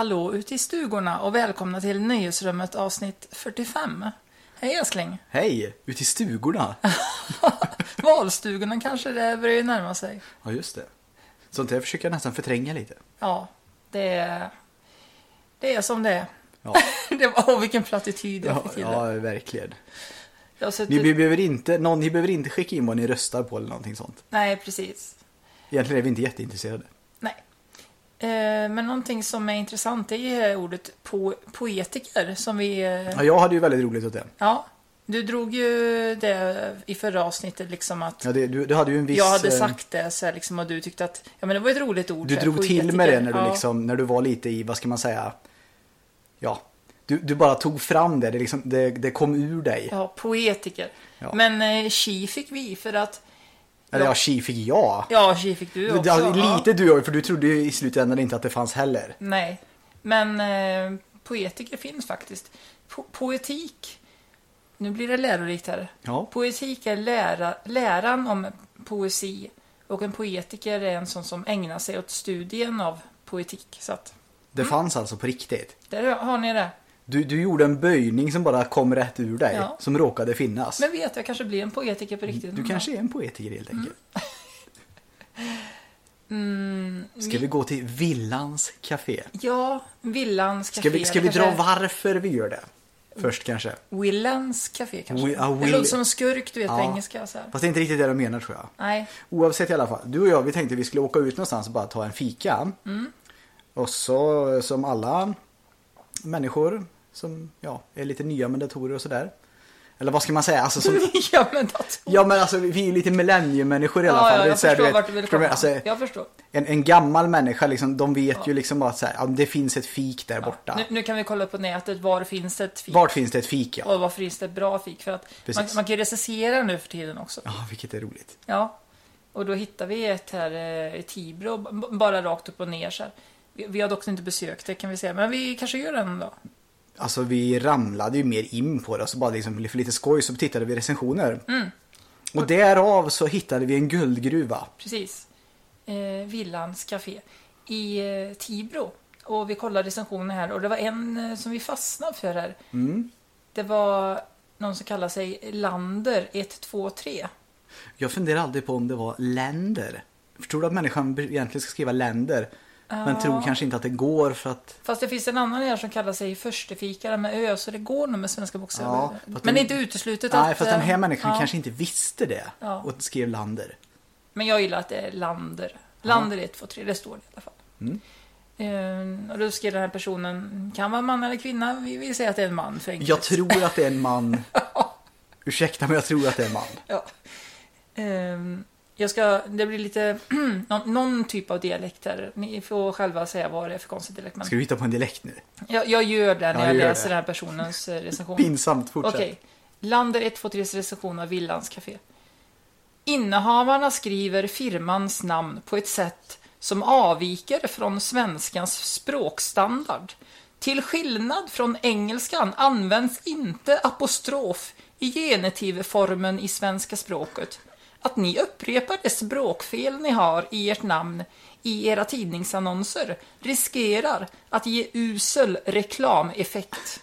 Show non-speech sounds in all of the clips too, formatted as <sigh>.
Hallå ute i stugorna och välkomna till Nöjesrummet avsnitt 45. Hej älskling! Hej! Ute i stugorna. <laughs> Valstugorna kanske det börjar ju närma sig. Ja, just det. Sånt där försöker jag nästan förtränga lite. Ja, det är, det är som det är. Ja, <laughs> Det var, åh, vilken plattityd jag ja, fick till ja det. verkligen. Jag har suttit, Ni be- behöver inte, någon, ni behöver inte skicka in vad ni röstar på eller någonting sånt. Nej, precis. Egentligen är vi inte jätteintresserade. Nej. Eh, men någonting som är intressant det är ordet po poetiker som vi... Eh, Ja, jag hade ju väldigt roligt åt det. ja, du drog ju det i förra avsnittet liksom att Ja, det du, du hade ju en viss... jag hade eh, sagt det så här, liksom, och du tyckte att ja, men det var ett roligt ord. Du drog till poetiker. med det när du ja. liksom, när du var lite i, vad ska man säga? Ja, du, du bara tog fram det, det, liksom, det, det kom ur dig. Ja, poetiker. Ja. Men eh, chi fick vi för att... Eller Ja. ja, tji fick jag. Ja, chi fick du också. Ja, ja. lite du för du trodde ju i slutändan inte att det fanns heller. Nej, men eh, poetiker finns faktiskt. Po poetik, nu blir det lärorikt här. Ja. Poetik är lära läran om poesi och en poetiker är en sån som ägnar sig åt studien av poetik. Så att, Det Mm. fanns alltså på riktigt. där har ni det. Du, du gjorde en böjning som bara kom rätt ur dig, Ja. som råkade finnas. Men vet jag kanske blir en poetiker på riktigt. Du kanske är en poetiker helt enkelt. Mm, Ska vi gå till Villans Café? Ja, Villans Ska café. vi, ska vi dra varför vi gör det? Först kanske. Willans café kanske? Ja, Det Will- låter som skurk du vet på Ja. engelska. Så här. Fast det är inte riktigt det de menar tror jag. Nej, Oavsett i alla fall. Du och jag vi tänkte vi skulle åka ut någonstans och bara ta en fika. Mm. Och så som alla människor som ja, är lite nya med datorer och sådär. Eller vad ska man säga? Alltså, som, <laughs> ja men dator. ja men alltså vi är lite millenniemänniskor i alla fall. Ja, ja, jag här, förstår vet, vart du vill komma. Alltså, jag förstår. en, en gammal människa liksom, de vet ju liksom bara att så här, ja, det finns ett fik där borta. Nu, nu kan vi kolla på nätet, var finns det ett fik? Vart finns det ett fik ja? Och var finns det ett bra fik? För att man, Precis. man kan ju recensera nu för tiden också. Ja, vilket är roligt. Ja. Och då hittar vi ett här eh, i Tibro, bara rakt upp och ner så här. Vi, vi har dock inte besökt det kan vi säga, men vi kanske gör det en dag. Alltså vi ramlade ju mer in på det och så bara liksom för lite skoj så tittade vi recensioner. Mm. Och därav så hittade vi en guldgruva. Precis. Eh, Villans Café i eh, Tibro. Och vi kollade recensioner här och det var en eh, som vi fastnade för här. Mm. Det var någon som kallar sig Lander 123. Jag funderar aldrig på om det var länder. Förstår du att människan egentligen ska skriva länder? Men tror kanske inte att det går för att... Fast det finns en annan här som kallar sig förstefikare med ö, så det går nog med svenska bokstäver. Ja, men det är inte uteslutet Nej, att... fast den här eh, människan ja. kanske inte visste det. Ja. Och skrev lander. Men jag gillar att det är Lander. Lander 123, det står det i alla fall. Mm. Eh, och då skrev den här personen, kan vara man eller kvinna? Vi vill säga att det är en man för Jag enkelt. tror att det är en man. <laughs> Ursäkta men jag tror att det är en man. Ja. Ehm, jag ska, det blir lite, <clears throat> någon, någon typ av dialekt här. Ni får själva säga vad det är för konstig dialekt. Men Ska du hitta på en dialekt nu? jag, jag gör det när Ja, jag läser det. den här personens eh, recension. Pinsamt, fortsätt. Okej. Lander 123 recension av Villans Café. Innehavarna skriver firmans namn på ett sätt som avviker från svenskans språkstandard. Till skillnad från engelskan används inte apostrof i genitivformen i svenska språket. Att ni upprepar det språkfel ni har i ert namn i era tidningsannonser riskerar att ge usel reklameffekt.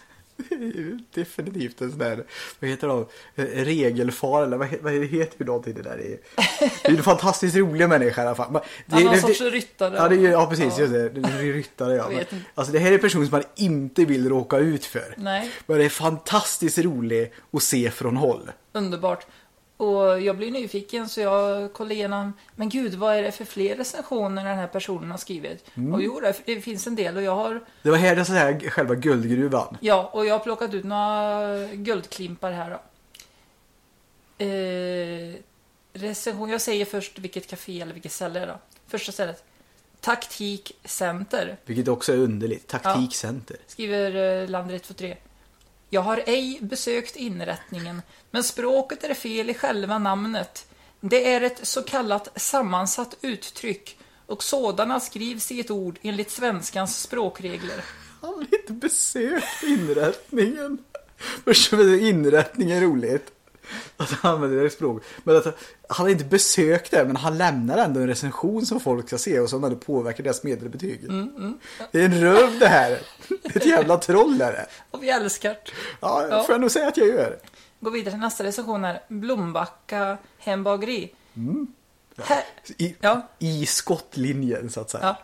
Det är ju definitivt en sån där, vad heter det, Eh, regelfar eller vad, he- vad heter ju någonting det där är. Det är en fantastiskt rolig människa i alla fall. <laughs> Det, Han har det- någon sorts det- ryttare. Ja, det ja precis, Ja. just det. det är ryttare ja. Men, alltså det här är en person som man inte vill råka ut för. Nej. Men det är fantastiskt rolig att se från håll. Underbart. Och jag blir nyfiken så jag kollar igenom, men gud vad är det för fler recensioner den här personen har skrivit? Mm. Och jo, det finns en del och jag har, Det var här det så här själva guldgruvan. ja, och jag har plockat ut några guldklimpar här då. Eh, recension, jag säger först vilket café eller vilket ställe då. Första stället. Taktikcenter. Vilket också är underligt. Taktikcenter. Skriver eh, Lander 123. Jag har ej besökt inrättningen, men språket är fel i själva namnet. Det är ett så kallat sammansatt uttryck och sådana skrivs i ett ord enligt svenskans språkregler. Han har inte besökt inrättningen. Först främst är roligt. Att han använder det språk. Men att han har inte besökt det, men han lämnar ändå en recension som folk ska se och som ändå påverkar deras medelbetyg. Det är en röv det här. Ett jävla troll är det. <laughs> Och vi älskar det. Ja, Ja. får jag nog säga att jag gör. Gå vidare till nästa recension här. Blombacka hembageri. Hä- I, Ja. I skottlinjen så att säga. Ja.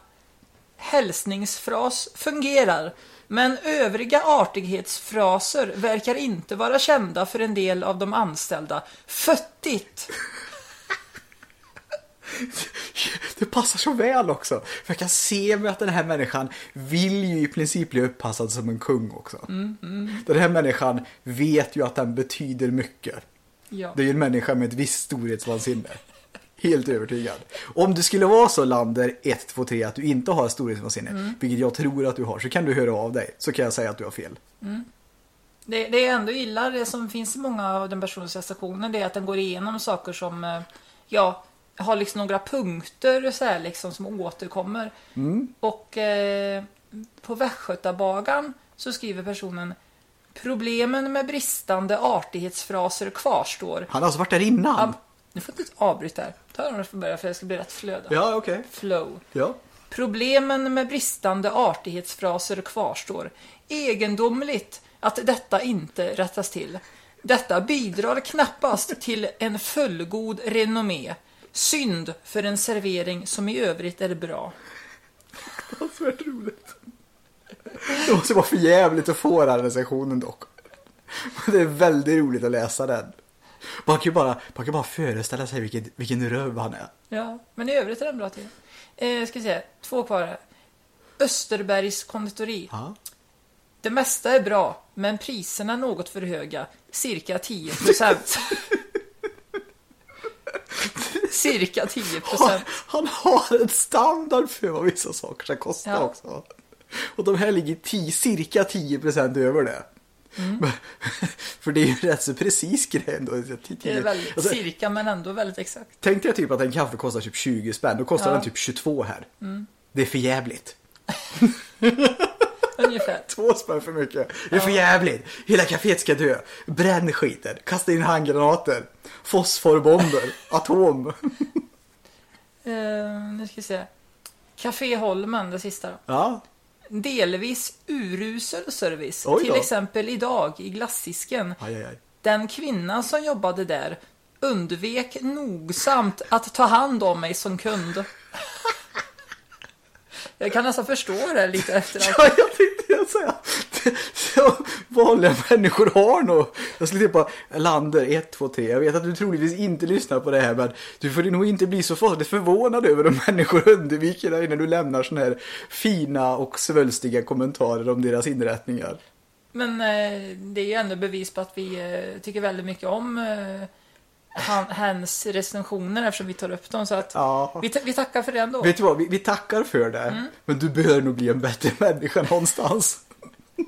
Hälsningsfras fungerar, men övriga artighetsfraser verkar inte vara kända för en del av de anställda. Föttigt! <laughs> Det passar så väl också. För jag kan se mig att den här människan vill ju i princip bli uppassad som en kung också. Den här människan vet ju att den betyder mycket. Ja. Det är ju en människa med ett visst storhetsvansinne. Helt övertygad. Om det skulle vara så Lander 1, 2, 3 att du inte har storhetsvansinne, vilket jag tror att du har, så kan du höra av dig. Så kan jag säga att du har fel. Det, det är ändå illa det som finns i många av den personliga stationen, det är att den går igenom saker som, eh, ja, har liksom några punkter så här, liksom, som återkommer. Och eh, på Västgötabagan så skriver personen Problemen med bristande artighetsfraser kvarstår. Han har alltså varit där innan. Ja, nu får du inte avbryta här. Ta den från början för det ska bli rätt flöde. Ja, okej. Flow. Ja. Problemen med bristande artighetsfraser kvarstår. Egendomligt att detta inte rättas till. Detta bidrar knappast till en fullgod renommé. Synd för en servering som i övrigt är bra. Fruktansvärt roligt. Det måste vara för jävligt att få den här recensionen dock. Det är väldigt roligt att läsa den. Man kan ju bara, man kan bara föreställa sig vilken, vilken röv han är. Ja, men i övrigt är den bra till. Eh, ska vi se, två kvar. Österbergs konditori. Ja. Det mesta är bra, men priserna är något för höga. Cirka 10 procent. <laughs> Cirka 10 Han, procent. han har en standard för vad vissa saker ska kosta Ja. också. Och de här ligger ti, cirka 10% över det. Mm. <laughs> För det är ju rätt så precis grej ändå. Det är väldigt Alltså, cirka, men ändå väldigt exakt. Tänk dig typ att en kaffe kostar typ 20 spänn. Då kostar Ja. Mm. den typ 22 här. Det är för jävligt. <laughs> Ungefär. <laughs> Två spänn för mycket. Det är för jävligt. Hela kaféet ska dö. Bränn skiten. Kasta in handgranater. Fosforbomber. Atom. Eh, nu ska vi se. Café Holmen, det sista då. Ja. Delvis urusel service. Till exempel idag i glassisken. Aj, aj, aj. Den kvinna som jobbade där undvek nogsamt att ta hand om mig som kund. Jag kan nästan förstå det lite efter <laughs> allt. Ja, jag tänkte jag säga. <laughs> Vanliga människor har nog. Jag skulle tippa Lander 1, 2, 3. Jag vet att du troligtvis inte lyssnar på det här men du får nog inte bli så fasligt förvånad över om <laughs> människor undviker dig när du lämnar såna här fina och svulstiga kommentarer om deras inrättningar. Men eh, det är ju ändå bevis på att vi eh, tycker väldigt mycket om eh, han, hans recensioner eftersom vi tar upp dem. Så att Ja. vi, vi tackar för det ändå. Vet du vad, vi, vi tackar för det. Mm. Men du bör nog bli en bättre människa någonstans. <laughs>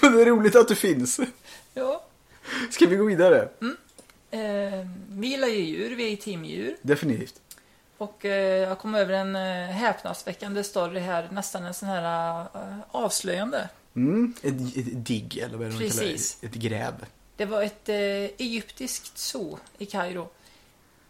men det är roligt att du finns. Ja. Ska vi gå vidare? Eh, vi gillar ju djur, vi är teamdjur. Definitivt. Och eh, jag kom över en eh, häpnadsväckande story här, nästan en sån här eh, avslöjande. Mm, ett, ett digg eller vad det man kallar? Precis. Ett gräv. Det var ett eh, egyptiskt zoo i Kairo.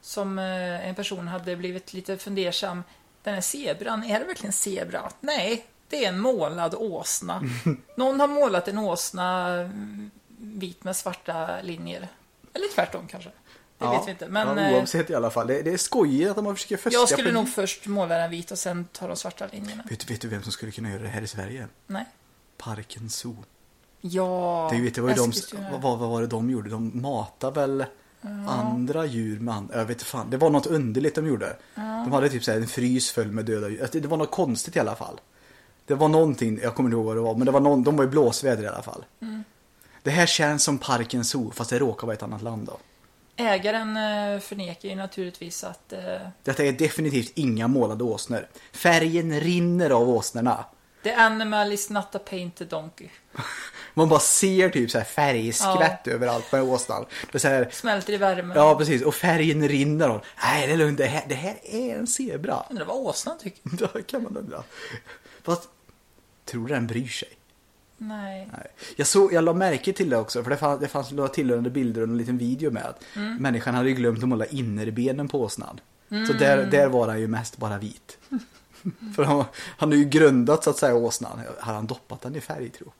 Som eh, en person hade blivit lite fundersam. Den här zebran, är det verkligen zebra? Nej, det är en målad åsna. <laughs> Någon har målat en åsna mm, vit med svarta linjer. Eller tvärtom kanske. Det vet vi inte. Men ja, eh, oavsett i alla fall. Det, det är skojigt att man försöker fuska jag skulle nog först måla den vit och sen ta de svarta linjerna. Vet, du- vet du vem som skulle kunna göra det här i Sverige? Nej. Parken Zoo. Ja, Det, vet, det var ju de, vad, vad var det de gjorde? De matade väl andra djur med andra, jag vet inte fan. Det var något underligt de gjorde. De hade typ så en frys full med döda djur. Alltså, Det var något konstigt i alla fall. Det var någonting, jag kommer inte ihåg vad det var, men det var någon, de var i blåsväder i alla fall. Mm. Det här känns som Parken Zoo, fast det råkar vara ett annat land då. Ägaren eh, förnekar ju naturligtvis att eh, Detta är definitivt inga målade åsnor. Färgen rinner av åsnorna. the animal is not a painted donkey. <laughs> Man bara ser typ så här färgskvätt överallt på åsnan. Det är så här, Smälter i värmen. ja precis, och färgen rinner av. Nej det är lugnt, det här, det här är en zebra. Undrar vad åsnan tycker. <laughs> Det kan man undra. Fast, tror du den bryr sig? Nej. Nej. Jag, såg, jag la märke till det också, för det fanns, det fanns några tillhörande bilder och en liten video med att Mm. människan hade glömt att måla innerbenen på åsnan. Så där, där var han ju mest bara vit. <laughs> för han, han har ju grundat så att säga åsnan. Har han doppat den i färg tro?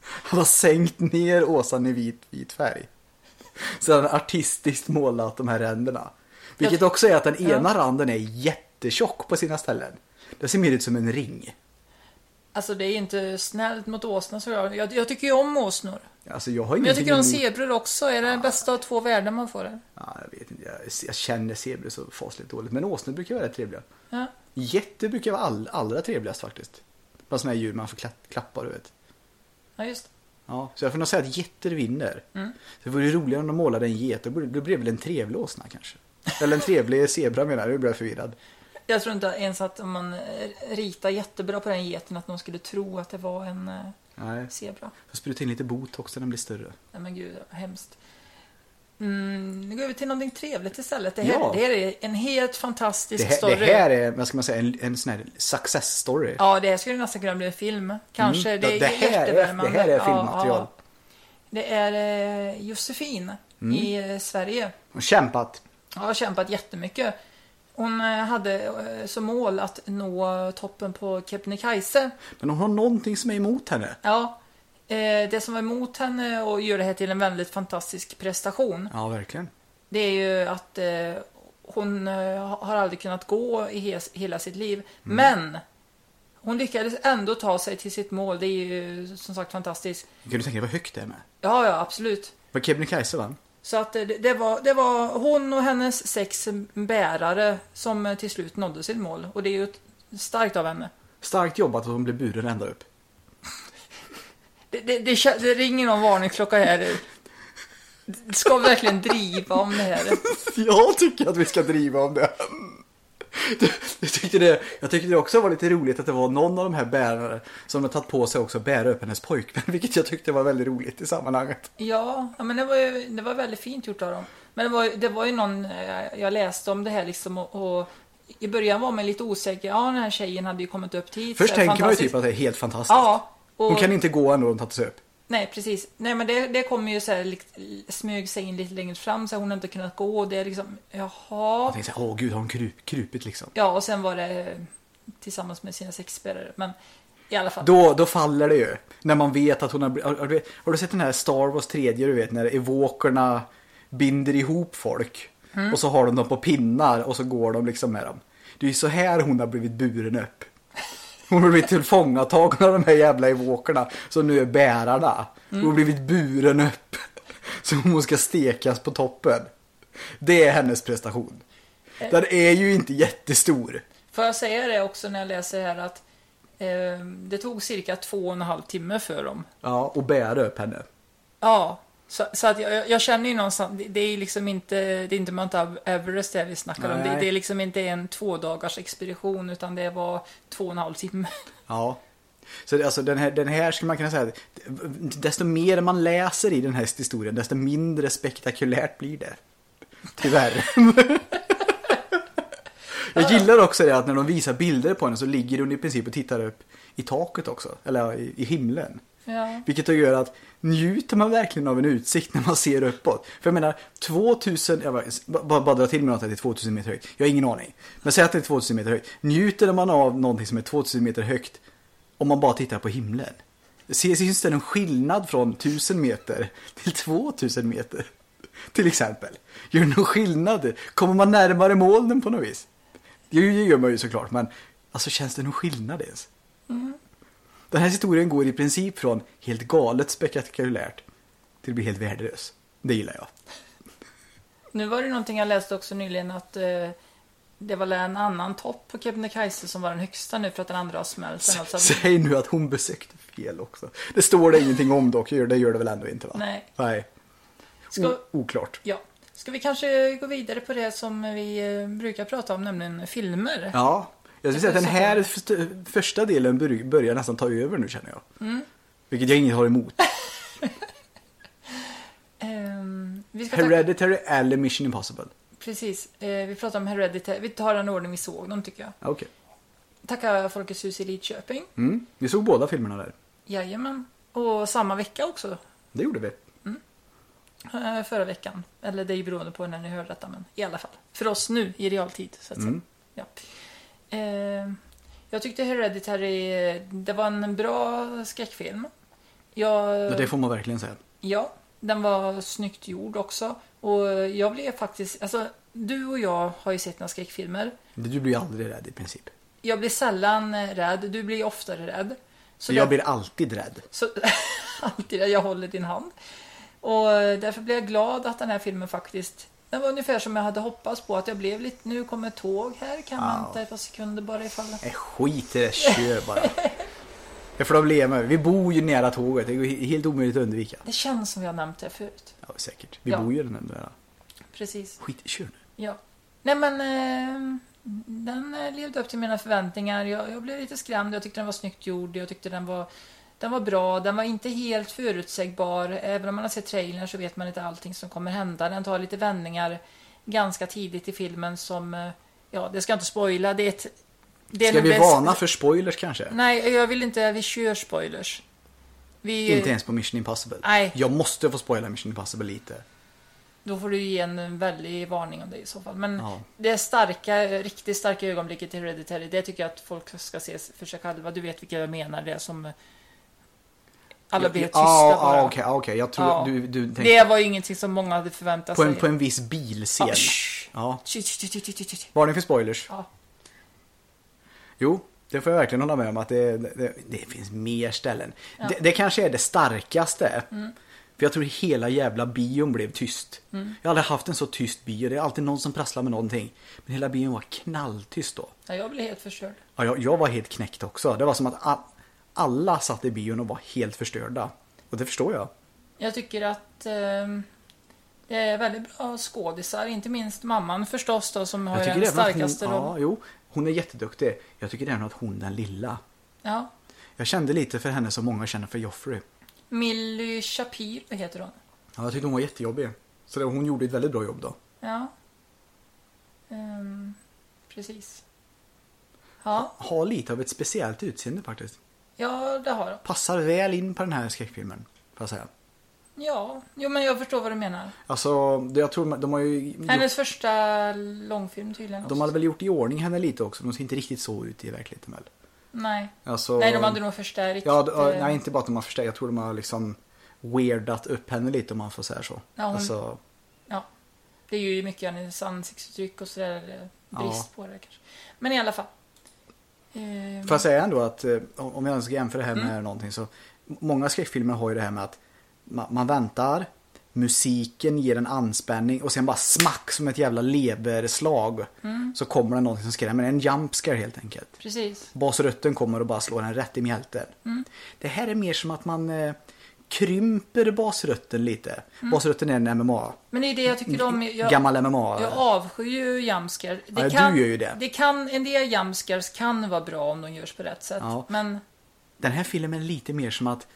Han har sänkt ner åsnan i vit, vit färg. Så han har artistiskt målat de här ränderna. Vilket också är att den ena randen är jättetjock på sina ställen. Det ser mer ut som en ring. Alltså det är inte snällt mot åsnan så jag, jag, jag tycker ju om åsnor. Alltså jag har Men jag tycker om zebror också. Är det den bästa av två världar man får? Det? Ja, jag vet inte, jag, jag känner zebror så fasligt dåligt. Men åsnor brukar vara rätt trevliga. Ja. Getter brukar vara all, allra trevligast faktiskt. Bara sådana här djur man får kla, klappa, du vet. Ja, just. Ja, så jag får nog säga att getter vinner. Mm. Det vore roligare om de målade en get. Då blir det väl en trevlig åsna kanske. Eller en trevlig zebra menar jag, nu blir jag förvirrad. Jag tror inte ens att om man ritar jättebra på den geten att någon skulle tro att det var en eh, Nej, zebra. får spruta in lite botox när den blir större. Nej men gud, hemskt. Mm, nu går vi till någonting trevligt istället. Det här, Ja. det här är en helt fantastisk Det här, story. det här är, vad ska man säga, en, en sån här success story. Ja, det här skulle nästan kunna bli en film. Kanske. Mm, Det, är det här är- det här är Ja, filmmaterial. ja. Det är eh, Josefin Mm. i eh, Sverige. Och kämpat. Jag har kämpat jättemycket. Hon eh, hade som mål att nå toppen på Kebnekaise. Men hon har någonting som är emot henne. Ja, det som var emot henne och gör det här till en väldigt fantastisk prestation. Ja, verkligen. Det är ju att eh, hon eh, har aldrig kunnat gå i hela sitt liv. Mm. Men hon lyckades ändå ta sig till sitt mål. Det är ju som sagt fantastiskt. Kan du tänka dig vad högt det är med? Ja, ja, absolut. Var Kebnekaise va? Så att eh, det, det, var, det var hon och hennes sex bärare som eh, till slut nådde sitt mål. Och det är ju starkt av henne. Starkt jobbat att hon blev buren ända upp. Det, det, det, det ringer någon varningsklocka här. Ska vi verkligen driva om det här? Jag tycker att vi ska driva om det. Jag tyckte, det, jag tyckte det också var lite roligt att det var någon av de här bärarna som har tagit på sig också bära upp hennes pojkvän, vilket jag tyckte var väldigt roligt i sammanhanget. Ja, men det var ju det var väldigt fint gjort av dem. Men det var, det var ju någon, eh, jag läste om det här liksom och, och i början var man lite osäker. Ja, den här tjejen hade ju kommit upp dit. Först tänker man ju typ att det är helt fantastiskt. Ja, och, Hon kan inte gå ändå hon tagit sig upp. nej precis. Nej men det, det kommer ju så här, smög sig in lite längre fram så hon har inte kunnat gå och det är liksom, jaha. Jag tänkte så här, åh gud har hon krup, krupit liksom. Ja, och sen var det tillsammans med sina sexspelare. Men i alla fall. Då, då faller det ju. När man vet att hon har, har, har, du- har du sett den här Star Wars 3 du vet när evokerna binder ihop folk. Mm. Och så har de dem på pinnar och så går de liksom med dem. Det är ju så här hon har blivit buren upp. Hon har blivit tillfångatagen av de här jävla evokerna som nu är bärarna. Hon har blivit buren upp. <laughs> Så hon ska stekas på toppen. Det är hennes prestation. Den är ju inte jättestor. Får jag säga det också när jag läser här att eh, det tog cirka två och en halv timme för dem. Ja, och bära upp henne. Ja, så, så att jag, jag känner ju någonstans, det, är liksom inte, det är inte Mount Everest det vi snackar om. Det, Nej. det är liksom inte en två dagars expedition utan det var två och en halv timme. Ja. Så alltså den här, den här skulle man kunna säga, desto mer man läser i den här historien, desto mindre spektakulärt blir det. Tyvärr. <laughs> Jag gillar också det att när de visar bilder på henne så ligger hon i princip och tittar upp i taket också, eller i, i himlen. Ja. Vilket då gör att njuter man verkligen av en utsikt när man ser uppåt. För jag menar, 2000, jag bara, bara, bara dra till med något att det är 2000 meter högt. Jag har ingen aning. Men säg att det är 2000 meter högt. Njuter man av någonting som är 2000 meter högt om man bara tittar på himlen? Syns det någon skillnad från 1000 meter till 2000 meter? Till exempel. Gör det någon skillnad? Kommer man närmare molnen på något vis? Det gör man ju såklart, men alltså känns det någon skillnad ens? Den här historien går i princip från helt galet spektakulärt till att bli helt värdelös. Det gillar jag. Nu var det någonting jag läste också nyligen att eh, det var en annan topp på Kebnekaise som var den högsta nu för att den andra har smält. Alltså, Säg nu att hon besökte fel också. Det står det ingenting om dock, det gör det väl ändå inte va? Nej. Nej. Ska, oklart. ja. Ska vi kanske gå vidare på det som vi eh, brukar prata om, nämligen filmer? Ja, jag skulle säga att den här först- första delen bör- börjar nästan ta över nu känner jag. Mm. Vilket jag inget har emot. <laughs> Vi ska ta, Hereditary eller Mission Impossible. precis, eh, vi pratar om Hereditary. Vi tar den ordning vi såg dem tycker jag. Ja, Okej. Tacka Folkets hus i Lidköping. Mm. Vi såg båda filmerna där. Jajamän. Och samma vecka också. Det gjorde vi. eh, Förra veckan. Eller det är ju beroende på när ni hör detta, men i alla fall. För oss nu i realtid, så att säga. Mm. Ja. Eh, jag tyckte Hereditary, det var en bra skräckfilm. Jag, Ja, Det får man verkligen säga. Ja, den var snyggt gjord också. Och jag blev faktiskt, alltså du och jag har ju sett några skräckfilmer. Du blir aldrig rädd i princip. Jag blir sällan rädd, du blir oftare rädd. Så jag blir alltid rädd. så, <laughs> alltid jag håller din hand. Och därför blev jag glad att den här filmen faktiskt den var ungefär som jag hade hoppats på att jag blev lite, nu kommer tåg här, kan Ja. vänta ett par sekunder bara ifall... Nej, skit i det, kör bara. Det får de leva med. Vi bor ju nära tåget, det är helt omöjligt att undvika. Det känns som vi har nämnt det förut. Ja, säkert. Vi Ja. bor ju den där. Precis. Skit, kör nu. Ja. Nej men, eh, den levde upp till mina förväntningar. Jag, jag blev lite skrämd, jag tyckte den var snyggt gjord, jag tyckte den var, den var bra, den var inte helt förutsägbar. Även om man har sett trailern så vet man inte allting som kommer hända. Den tar lite vändningar ganska tidigt i filmen som, eh, ja det ska jag inte spoila, det är ett... Det är Ska vi det- varna för spoilers kanske? Nej, jag vill inte, vi kör spoilers. Vi, Inte ens på Mission Impossible. Nej. Jag måste få spoila Mission Impossible lite. Då får du ge en väldig varning om det i så fall. Men Ja. det starka, riktigt starka ögonblicket i Hereditary, det tycker jag att folk ska se för sig själva. Du vet vilka jag menar, det som alla blir tysta Ja, bara. ja, okej, ja, okej. Jag tror Ja. du, du tänkte Det var ju ingenting som många hade förväntat på sig. en, på en viss bilscen. Ja, shh. Ja. Varning för spoilers. Ja. Jo, det får jag verkligen hålla med om att det, det, det finns mer ställen. Det, det kanske är det starkaste. Mm. För jag tror hela jävla bion blev tyst. Jag har aldrig haft en så tyst bio. Det är alltid någon som prasslar med någonting. Men hela bion var knalltyst då. Ja, jag blev helt förstörd. Ja, jag, jag var helt knäckt också. Det var som att alla satt i bion och var helt förstörda. Och det förstår jag. Jag tycker att ehm, det är väldigt bra skådisar, inte minst mamman förstås då som har den starkaste rollen. ja, jo, hon är jätteduktig. Jag tycker även att hon den lilla. Ja. Jag kände lite för henne som många känner för Joffrey. Milly Shapiro heter hon. Ja, jag tyckte hon var jättejobbig. Så hon gjorde ett väldigt bra jobb då. Ja. Ehm, precis. Ja, Har lite av ett speciellt utseende faktiskt. Ja, det har de. Passar väl in på den här skräckfilmen. Får jag säga. Ja, jo men jag förstår vad du menar. Alltså, det, jag tror de har ju... Hennes första långfilm tydligen. De också. hade väl gjort i ordning henne lite också. De ser inte riktigt så ut i verkligheten väl? Nej. Alltså, Nej, de hade nog förstärkt. Ja, d- ja, eh, nej, inte bara att de har förstärkt. Jag tror de har liksom weirdat upp henne lite om man får säga så. Ja, hon- Alltså, Ja. Det är ju mycket hennes ansiktsuttryck och sådär. eh, Brist Ja. på det kanske. Men i alla fall. Ehm, Får jag säga ändå att eh, om jag ska jämföra det här med Mm. någonting så Många skräckfilmer har ju det här med att man, man väntar Musiken ger en anspänning och sen bara smack som ett jävla leverslag Mm. Så kommer det någonting som skrämmer. En jump scare helt enkelt. Precis. Basrötten kommer och bara slår en rätt i mjälten. Mm. Det här är mer som att man eh, krymper basrötten lite. Basrötten är en MMA. Men det är det jag tycker om. Jag, Gammal MMA. jag avskyr ju jumpscare. Det Ja, du kan, gör ju det. det kan, en del jumpscares kan vara bra om de görs på rätt sätt. Ja. Men Den här filmen är lite mer som att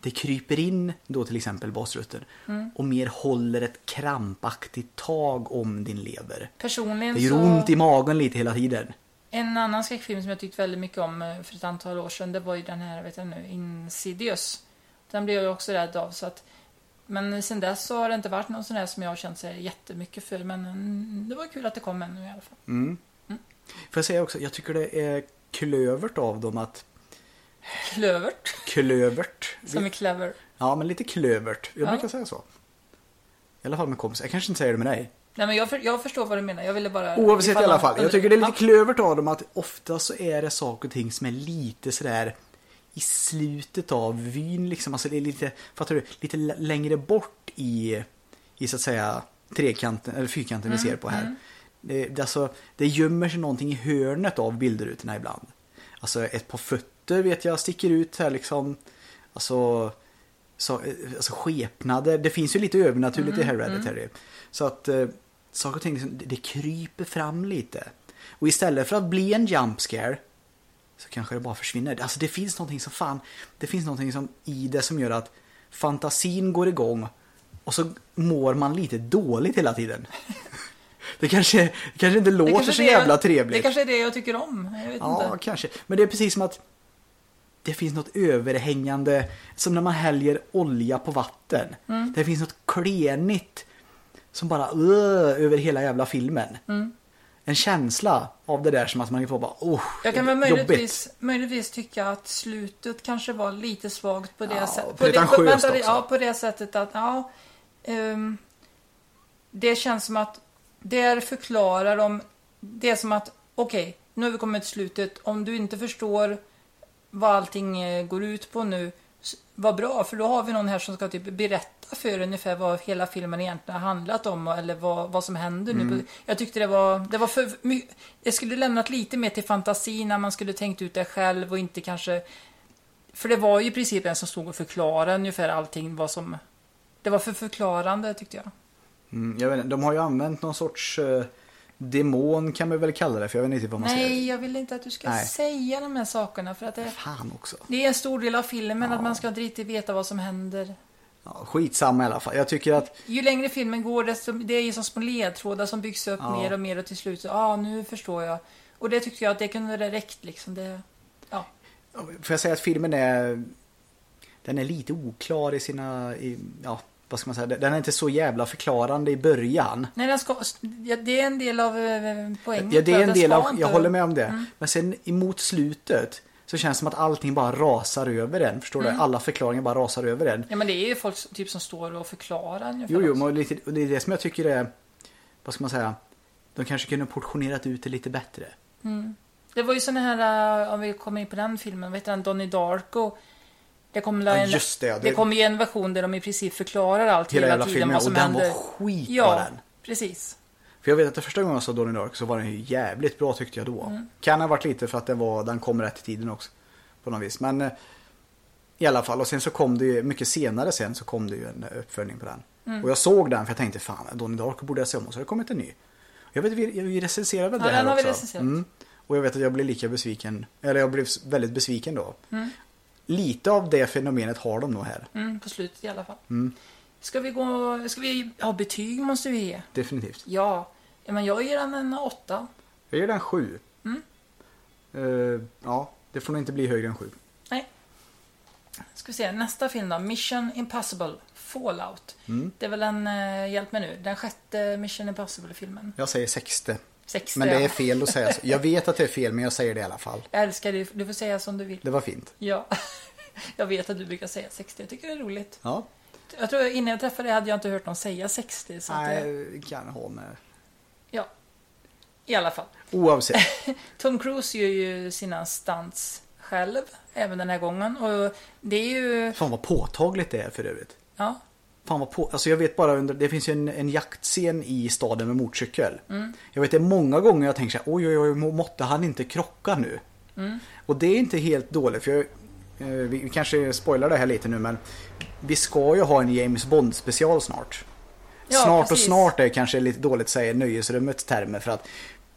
det kryper in då till exempel basrötten Mm. och mer håller ett krampaktigt tag om din lever. personligen Det gör ont i magen lite hela tiden. En annan skräckfilm som jag tyckte väldigt mycket om eh, för ett antal år sedan, det var ju den här, vet jag nu, Insidious. Den blev jag också rädd av, så att... Men sen dess så har det inte varit någon sån där som jag har känt sig jättemycket för, men mm, det var kul att det kom en nu i alla fall. Mm. Får jag säga också, jag tycker det är klövert av dem att... Klövert, Klövert. som är clever. Ja, men lite klövert. Jag Ja. brukar säga så. I alla fall med kompisar. Jag kanske inte säger det med dig. Nej men jag, för, jag förstår vad du menar, jag ville bara... Oavsett i alla fall. Jag tycker det är lite klövert av dem att ofta så är det saker och ting som är lite sådär i slutet av vyn liksom. Alltså det är lite, fattar du, lite längre bort i, i så att säga trekanten, eller fyrkanten vi ser på här. Det, det, alltså, det gömmer sig någonting i hörnet av bildrutorna ibland. Alltså ett par fötter vet jag sticker ut här liksom. Alltså, så, alltså skepnader. Det finns ju lite övernaturligt i Hereditary. Så att eh, saker och ting, liksom, det, det kryper fram lite. Och istället för att bli en jump scare så kanske det bara försvinner. Alltså det finns någonting som fan, det finns någonting som i det som gör att fantasin går igång och så mår man lite dåligt hela tiden. <laughs> Det kanske, det kanske inte Det låter kanske så det- jävla Det trevligt. kanske är det jag tycker om. Jag Ja, inte. kanske. Men det är precis som att det finns något överhängande, som när man häller olja på vatten. Mm. Det finns något klenigt som bara över hela jävla filmen. Mm. En känsla av det där som att man får bara oh, Jag kan väl jobbigt. möjligtvis, möjligtvis tycka att slutet kanske var lite svagt på det Ja, sättet. pretentiöst också. Ja, på det sättet att, ja. ehm, det känns som att där förklarar de, det är som att, okej, nu har vi kommit till slutet. Om du inte förstår vad allting eh, går ut på nu, vad bra, för då har vi någon här som ska typ berätta för ungefär vad hela filmen egentligen har handlat om eller vad, vad som händer Mm. nu. Jag tyckte det var, det var för mycket, det skulle lämnat lite mer till fantasi när man skulle tänkt ut det själv och inte kanske, för det var ju i princip en som stod och förklarade ungefär allting vad som, det var för förklarande tyckte jag. Mm, jag vet inte, de har ju använt någon sorts eh, demon kan man väl kalla det för jag vet inte vad man Nej, säger. jag vill inte att du ska Nej. säga de här sakerna för att det, Fan också. det är en stor del av filmen att man ska inte riktigt veta vad som händer. Ja, skitsamma i alla fall. Jag tycker att Ju längre filmen går, desto, det är ju som små ledtrådar som byggs upp Ja. mer och mer och till slut så, ja ah, nu förstår jag. Och det tyckte jag att det kunde räckt liksom. Det, ja. Får jag säga att filmen är Den är lite oklar i sina i, Ja, vad ska man säga? Den är inte så jävla förklarande i början. Nej, den ska, ja, det är en del av eh, poängen. Ja, det är en del av, jag håller med om det. Mm. Men sen emot slutet så känns det som att allting bara rasar över den. Förstår Mm. du? Alla förklaringar bara rasar över den. Ja, men det är ju folk typ som står och förklarar Jo, jo, men lite, det är det som jag tycker är Vad ska man säga? De kanske kunde portionerat ut det lite bättre. Det var ju sån här, eh, om vi kommer in på den filmen, vad heter den, Donnie Darko. Det kom, Ja, just det, det, det- kom ju en version där de i princip förklarar allt Hela hela, tiden filmen. vad Och som den händer. var skit ja, den. precis. För jag vet att det första gången jag såg Donnie Dark så var den ju jävligt bra tyckte jag då. Mm. Kan ha varit lite för att den, var, den kom rätt i tiden också. På något vis. Men eh, i alla fall. Och sen så kom det ju, mycket senare sen så kom det ju en uppföljning på den. Mm. Och jag såg den för jag tänkte fan Donnie Darko borde jag se om och så har det kommit en ny. Jag vet vi, vi recenserade väl Ja, det här den har vi också. recenserat. Mm. Och jag vet att jag blev lika besviken. Eller jag blev väldigt besviken då. Mm. Lite av det fenomenet har de nog här. Mm, på slutet i alla fall. Mm. Ska vi gå, ska vi, ja betyg måste vi ge. Definitivt. Ja, men jag ger den en åtta. Jag ger den sju. Mm. Eh, ja, det får nog inte bli högre än sju. Nej. Ska vi se, nästa film då. Mission Impossible Fallout. Mm. Det är väl en, eh, hjälp mig nu, den sjätte Mission Impossible-filmen. Jag säger sexte. Sexte, Men det är fel att säga så. Jag vet att det är fel men jag säger det i alla fall. Jag älskar det, du får säga som du vill. Det var fint. Ja. <laughs> Jag vet att du brukar säga 60, jag tycker det är roligt. Ja. Jag tror innan jag träffade dig hade jag inte hört någon säga 60. Så att det, Nej, kan ha med. ja. I alla fall. Oavsett. <laughs> Tom Cruise gör ju sina stunts själv, även den här gången. Och det är ju, Fan vad påtagligt det är för övrigt. ja, Fan vad på... Alltså jag vet bara under... Det finns ju en, en jaktscen i staden med motorcykel. Mm. Jag vet det är många gånger jag tänker så här, oj oj oj, må- måtte han inte krocka nu? Mm. Och det är inte helt dåligt för jag, eh, vi, kanske spoilar det här lite nu men vi ska ju ha en James Bond special snart. Ja, snart precis. och snart är kanske lite dåligt att säga nöjesrummets termer för att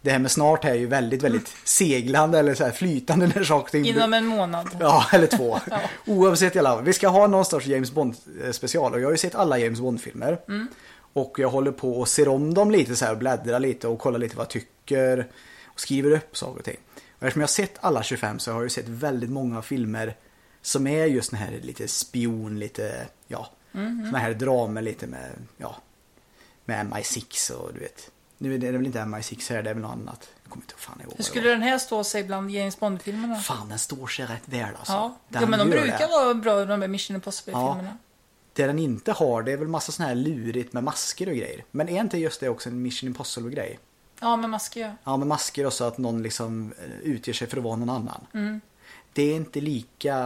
det här med snart är ju väldigt, väldigt seglande eller så här flytande när saker inom en månad. Ja, eller två. <laughs> Ja. Oavsett i alla fall. Vi ska ha någon sorts James Bond eh, special och jag har ju sett alla James Bond-filmer. Mm. Och jag håller på och ser om dem lite så här och bläddrar lite och kollar lite vad jag tycker. Och skriver upp saker och ting. Och eftersom jag har sett alla 25 så har jag ju sett väldigt många filmer som är just den här lite spion, lite, ja, Mm-hmm. såna här dramer lite med, ja, med MI6 och du vet. Nu är det väl inte MI6 här, det är väl något annat. Jag kommer inte fan ihåg. Hur det skulle den här stå sig bland James Bond-filmerna? Fan, den står sig rätt väl alltså. Ja. Ja, men de brukar det. vara bra de där Mission Impossible-filmerna. Det den inte har, det är väl massa sån här lurigt med masker och grejer. Men är inte just det också en Mission Impossible-grej? Ja, med masker ja. Ja, med masker och så att någon liksom eh, utger sig för att vara någon annan. Mm. Det är inte lika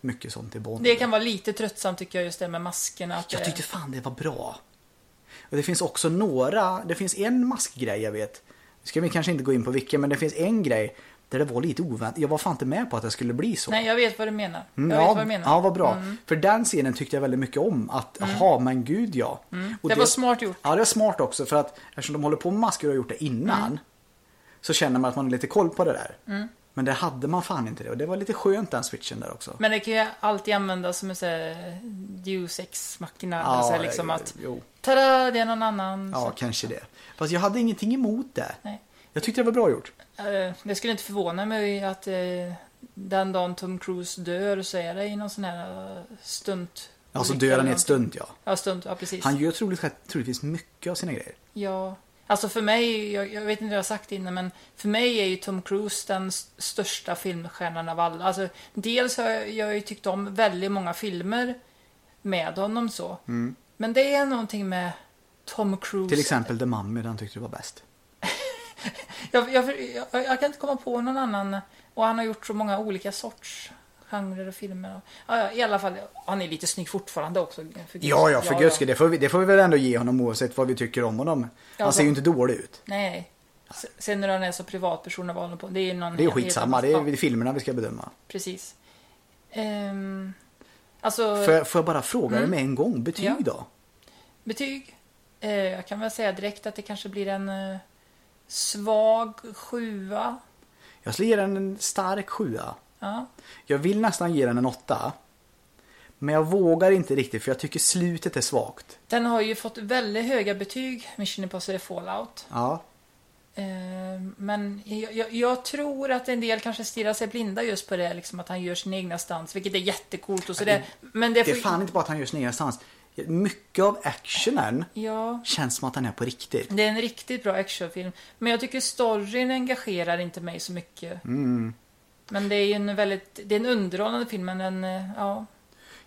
mycket sånt i Bond. Det kan vara lite tröttsamt tycker jag just det med maskerna. Att Jag det- tyckte fan det var bra. Och det finns också några, det finns en maskgrej jag vet. Nu ska vi kanske inte gå in på vilken, men det finns en grej där det var lite oväntat. Jag var fan inte med på att det skulle bli så. Nej, jag vet vad du menar. Jag Mm, vet ja, vad du menar. ja, vad bra. Mm. För den scenen tyckte jag väldigt mycket om. Att, jaha, men gud ja. Och Det var smart gjort. Ja, det är smart också för att eftersom de håller på med masker och har gjort det innan Mm. så känner man att man har lite koll på det där. Men det hade man fan inte det och det var lite skönt den switchen där också. Men det kan ju alltid användas som en sån här Deus Ex-machina. Ja, liksom att, jo. tada, det är någon annan. Ja, så. kanske det. Fast jag hade ingenting emot det. Nej. Jag tyckte det var bra gjort. Eh, Det skulle inte förvåna mig att eh, den dagen Tom Cruise dör så är det i någon sån här eh, stunt. Alltså dör han i ett stunt ja. Ja, stunt, ja precis. Han gör troligtvis mycket av sina grejer. Ja, alltså för mig, jag, jag vet inte vad jag har sagt innan, men för mig är ju Tom Cruise den största filmstjärnan av alla. Alltså, dels har jag, jag har ju tyckt om väldigt många filmer med honom så. Men det är någonting med Tom Cruise. Till exempel The Mummy, den tyckte du var bäst. <laughs> Jag, jag, jag kan inte komma på någon annan. Och han har gjort så många olika sorts genrer och filmer. Ja, ja, I alla fall, han är lite snygg fortfarande också. För guds- Ja, ja, för guds skull. Det, får vi- det får vi väl ändå ge honom oavsett vad vi tycker om honom. Ja, Han ser ju inte dålig ut. Nej. Sen när han är så privatperson och vad han på Det är ju någon Det är skitsamma, det är ja, ja. filmerna vi ska bedöma. Precis. Ehm, alltså, Får jag, får jag bara fråga Mm. dig med en gång, betyg Ja. då? betyg. Eh, jag kan väl säga direkt att det kanske blir en eh, svag sjua. Jag skulle ge den en stark sjua. Ja. Jag vill nästan ge den en åtta. Men jag vågar inte riktigt för jag tycker slutet är svagt. Den har ju fått väldigt höga betyg, Mission Impossible Fallout. Ja, Eh, Men jag, jag, jag tror att en del kanske stirrar sig blinda just på det, liksom att han gör sin egna stans, vilket är jättecoolt. Och så det, men det, det är fan inte bara att han gör sin egen stans. Mycket av actionen Ja, känns som att den är på riktigt. det är en riktigt bra actionfilm. Men jag tycker storyn engagerar inte mig så mycket. Mm. Men det är ju en väldigt, det är en underhållande film, men den, eh, ja.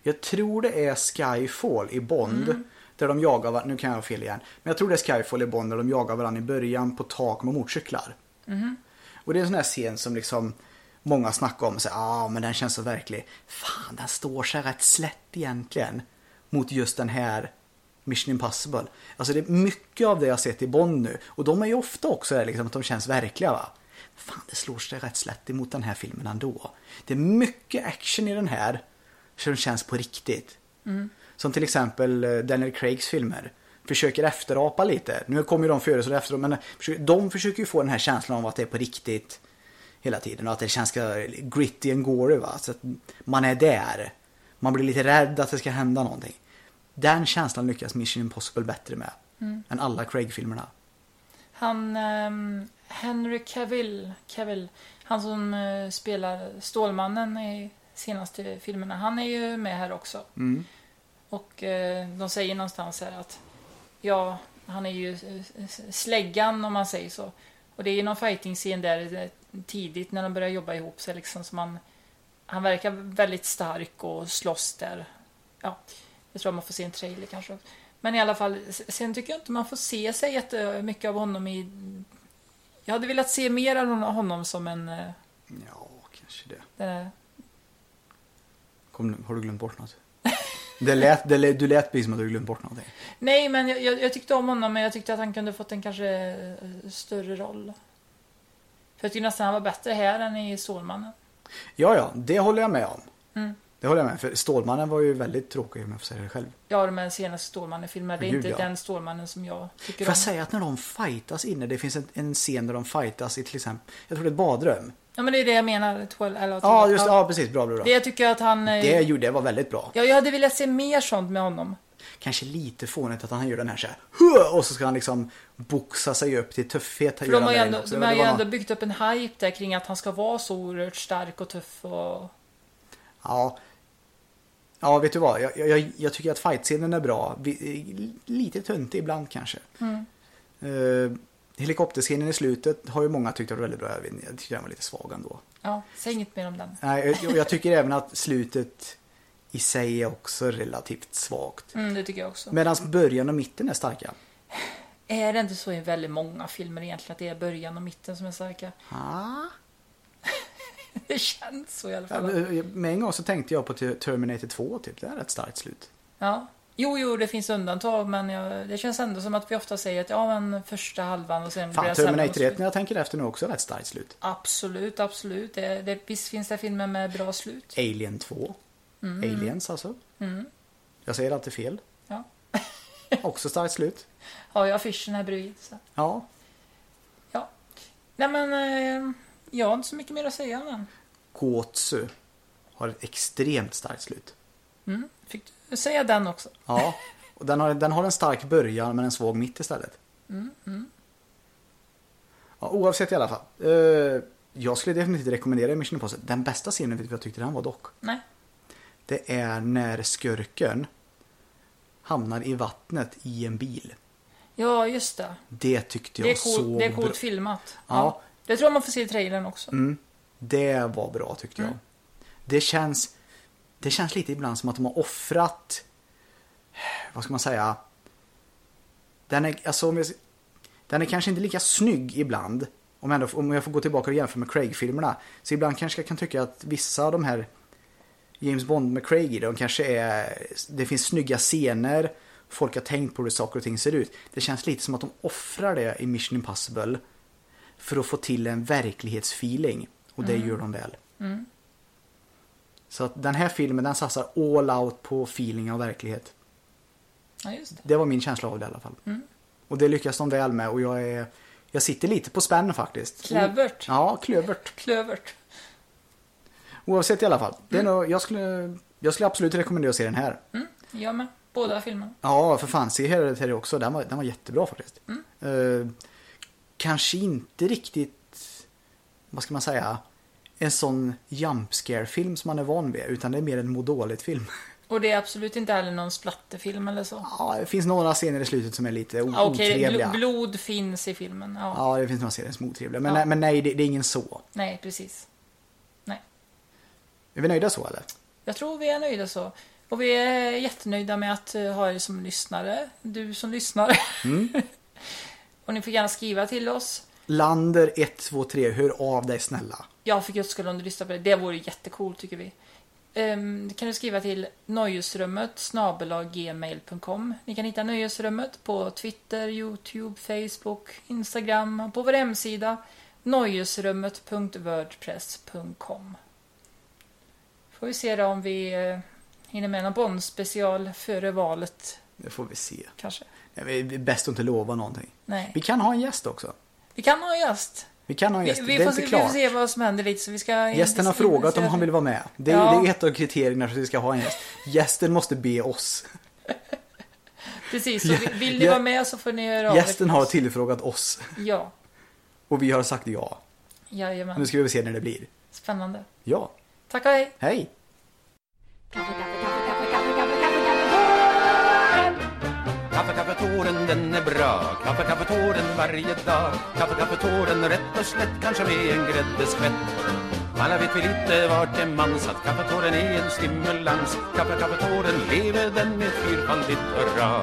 Jag tror det är Skyfall i Bond. Mm. Där de jagar varandra, nu kan jag ha fel igen. Men jag tror det är Skyfall i Bond där de jagar varandra i början på tak med motorcyklar. Mm-hmm. Och det är en sån här scen som liksom många snackar om och säger ah men den känns så verklig. Fan den står sig rätt slätt egentligen. Mot just den här Mission Impossible. Alltså det är mycket av det jag sett i Bond nu. Och de är ju ofta också där liksom att de känns verkliga va. Fan det slår sig rätt slätt emot den här filmen ändå. Det är mycket action i den här. Som känns på riktigt. Som till exempel eh, Daniel Craigs filmer. Försöker efterapa lite. Nu kommer ju de före så det efter men eh, de försöker ju få den här känslan av att det är på riktigt. Hela tiden och att det känns gritty and gory va. Så att man är där. Man blir lite rädd att det ska hända någonting. Den känslan lyckas Mission Impossible bättre med. Än alla Craig-filmerna. Han, ehm, Henry Cavill, Cavill, han som eh, spelar Stålmannen i senaste filmerna, han är ju med här också. Mm. Och eh, de säger någonstans här att ja, han är ju eh, släggan om man säger så. Och det är ju någon fighting-scen där eh, tidigt när de börjar jobba ihop sig liksom som han, han verkar väldigt stark och slåss där. Ja, jag tror man får se en trailer kanske. Men i alla fall, sen tycker jag inte man får se sig jättemycket av honom i... Jag hade velat se mer av honom som en... eh, Ja, kanske det. Här, Kom, har du glömt bort något? Det lät, det lät, du lät precis som att du glömt bort någonting. Nej, men jag, jag, jag tyckte om honom, men jag tyckte att han kunde fått en kanske eh, större roll. För jag tycker nästan han var bättre här än i Stålmannen. Ja, ja, det håller jag med om. Mm. Det håller jag med För Stålmannen var ju väldigt tråkig om jag får säga det själv. Ja, de här senaste Stålmannen-filmerna. Det är Gud, inte ja. den Stålmannen som jag tycker Får om. jag säga att när de fightas inne, det finns en, en scen där de fightas i till exempel, jag tror det är ett badrum. Ja, men det är det jag menar. 12, eller, Ja, just ja, precis. Bra, bra, bra. Det jag tycker att han... eh, Det, gjorde, det var väldigt bra. Ja, jag hade velat se mer sånt med honom. Kanske lite fånigt att han gör den här så här, och så ska han liksom boxa sig upp till tuffhet. För de har ju ändå, de har ju ändå byggt upp en hype där kring att han ska vara så oerhört stark och tuff och... Ja. Ja, vet du vad? Jag, jag, jag tycker att fightscenen är bra. Lite töntig ibland kanske. Mm. Uh, helikopterscenen i slutet har ju många tyckt var väldigt bra. Jag, tyckte den var lite svag ändå. Ja, säg inget mer om den. Nej, jag, jag tycker även att slutet i sig är också relativt svagt. Mm, det tycker jag också. Medan början och mitten är starka. Är det inte så i väldigt många filmer egentligen att det är början och mitten som är starka? Ah. <laughs> Det känns så i alla Ja, fall. men, Med en gång så tänkte jag på Ter- Terminator 2 typ. Det är ett starkt slut. Ja. Jo, jo, det finns undantag, men jag, det känns ändå som att vi ofta säger att ja, men första halvan och sen Fan, det Terminator mot 1 när jag tänker efter nu också är ett starkt slut. Absolut, absolut. Det, det, visst finns det filmer med bra slut. Alien 2. Aliens alltså. Jag säger alltid fel. Ja. <laughs> Också starkt slut. Har jag affischen här bredvid. Så. Ja. Ja. Nej, men... Eh, Jag har inte så mycket mer att säga om den. Gotsu har ett extremt starkt slut. Mm. Fick du säga den också? Ja, och den har, den har en stark början men en svag mitt istället. Ja, oavsett i alla fall. Eh, jag skulle definitivt rekommendera Mission Impossible. Den bästa scenen vet jag tyckte den var dock. Nej. Det är när skurken hamnar i vattnet i en bil. Ja, just det. Det tyckte jag Det är, så cool, det är coolt filmat. Ja. Det tror jag man får se i trailern också. Mm, det var bra tyckte jag. Det känns, det känns lite ibland som att de har offrat, vad ska man säga, den är, alltså, om jag, den är kanske inte lika snygg ibland. Om jag, ändå, om jag får gå tillbaka och jämföra med Craig-filmerna. Så ibland kanske jag kan tycka att vissa av de här James Bond med Craig i, de kanske är, det finns snygga scener, folk har tänkt på hur saker och ting ser ut. Det känns lite som att de offrar det i Mission Impossible för att få till en verklighetsfeeling. Och det gör de väl. Så att den här filmen den satsar all out på feeling av verklighet. Ja, just det. Det var min känsla av det i alla fall. Och det lyckas de väl med och jag är jag sitter lite på spänn faktiskt. Clevert. Ja, klövert. Klövert. Oavsett i alla fall. Det är nog, jag, skulle, jag skulle absolut rekommendera att se den här. Mm, jag med. Båda filmerna. Ja, för fan. Se Hereditary också. Den var, den var jättebra faktiskt. Eh, kanske inte riktigt, vad ska man säga, en sån jump scare film som man är van vid. Utan det är mer en må dåligt film. <laughs> Och det är absolut inte heller någon splatterfilm eller så. Ja, det finns några scener i slutet som är lite o- Ja, Okej, otrevliga. bl- blod finns i filmen. Ja. Ja, det finns några scener som är otrevliga. Men, Ja. nej, men nej, det, det är ingen så. Nej, precis. Nej. Är vi nöjda så eller? Jag tror vi är nöjda så. Och vi är jättenöjda med att eh, ha er som lyssnare. Du som lyssnar. Mm. <laughs> och ni får gärna skriva till oss. Lander 123, hör av dig snälla. Ja, för guds skull om du lyssnar på det. Det vore jättekul tycker vi. Um, kan du skriva till nöjesrummet gmail.com. Ni kan hitta nöjesrummet på Twitter, Youtube, Facebook, Instagram, på vår hemsida nöjesrummet.wordpress.com. Får vi se då om vi eh, hinner med någon Bond-special före valet Det får vi se. kanske. Vi- Det är bäst att inte lova någonting. Nej. Vi kan ha en gäst också. Vi kan ha en gäst. Vi kan ha en Vi, gäst. vi, det är får, inte se, vi får klart. se vad som händer lite så vi ska... Gästen har frågat om han vill vara med. Det är, Ja. det är ett av kriterierna för att vi ska ha en gäst. Gästen måste be oss. <laughs> Precis, så vill, ni vara med så får ni höra av Gästen har tillfrågat oss. Ja, Och vi har sagt ja. jajamän. Nu ska vi se när det blir. Spännande. Ja. Tack och hej! Hej! Kaffetåren den är bra. Kaffe, kaffetåren varje dag. Kaffe, kaffetåren rätt och slätt Kanske med en gräddeskvätt. Alla vet vi lite vart det mans Att kaffetåren är en stimulans. Kaffe, kaffetåren lever den med fyrfaldigt hurra